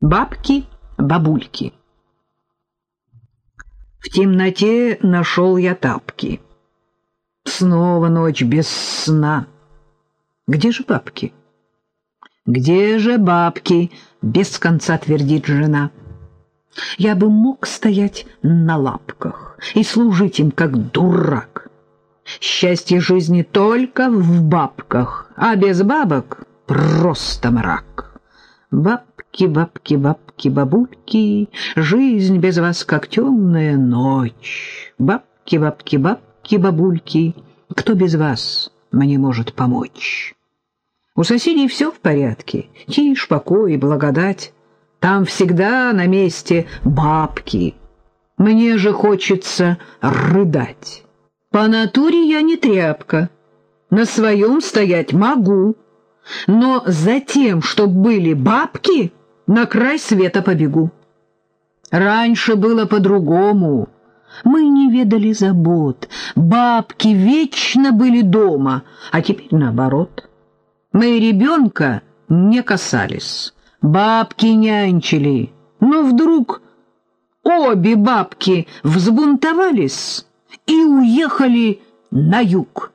Бабки-бабульки. В темноте нашел я тапки. Снова ночь без сна. Где же бабки? Где же бабки? Без конца твердит жена. Я бы мог стоять на лапках и служить им как дурак. Счастье жизни только в бабках, а без бабок просто мрак. Баб Бабки, бабки, бабки, бабульки, жизнь без вас как темная ночь. Бабки, бабки, бабки, бабульки, кто без вас мне может помочь? У соседей все в порядке, тишь, покой и благодать. Там всегда на месте бабки. Мне же хочется рыдать. По натуре я не тряпка, на своем стоять могу, но за тем, чтоб были бабки на край света побегу. Раньше было по-другому. Мы не ведали забот, бабки вечно были дома, а теперь наоборот. Мы ребенка не касались, бабки нянчили, но вдруг обе бабки взбунтовались и уехали на юг.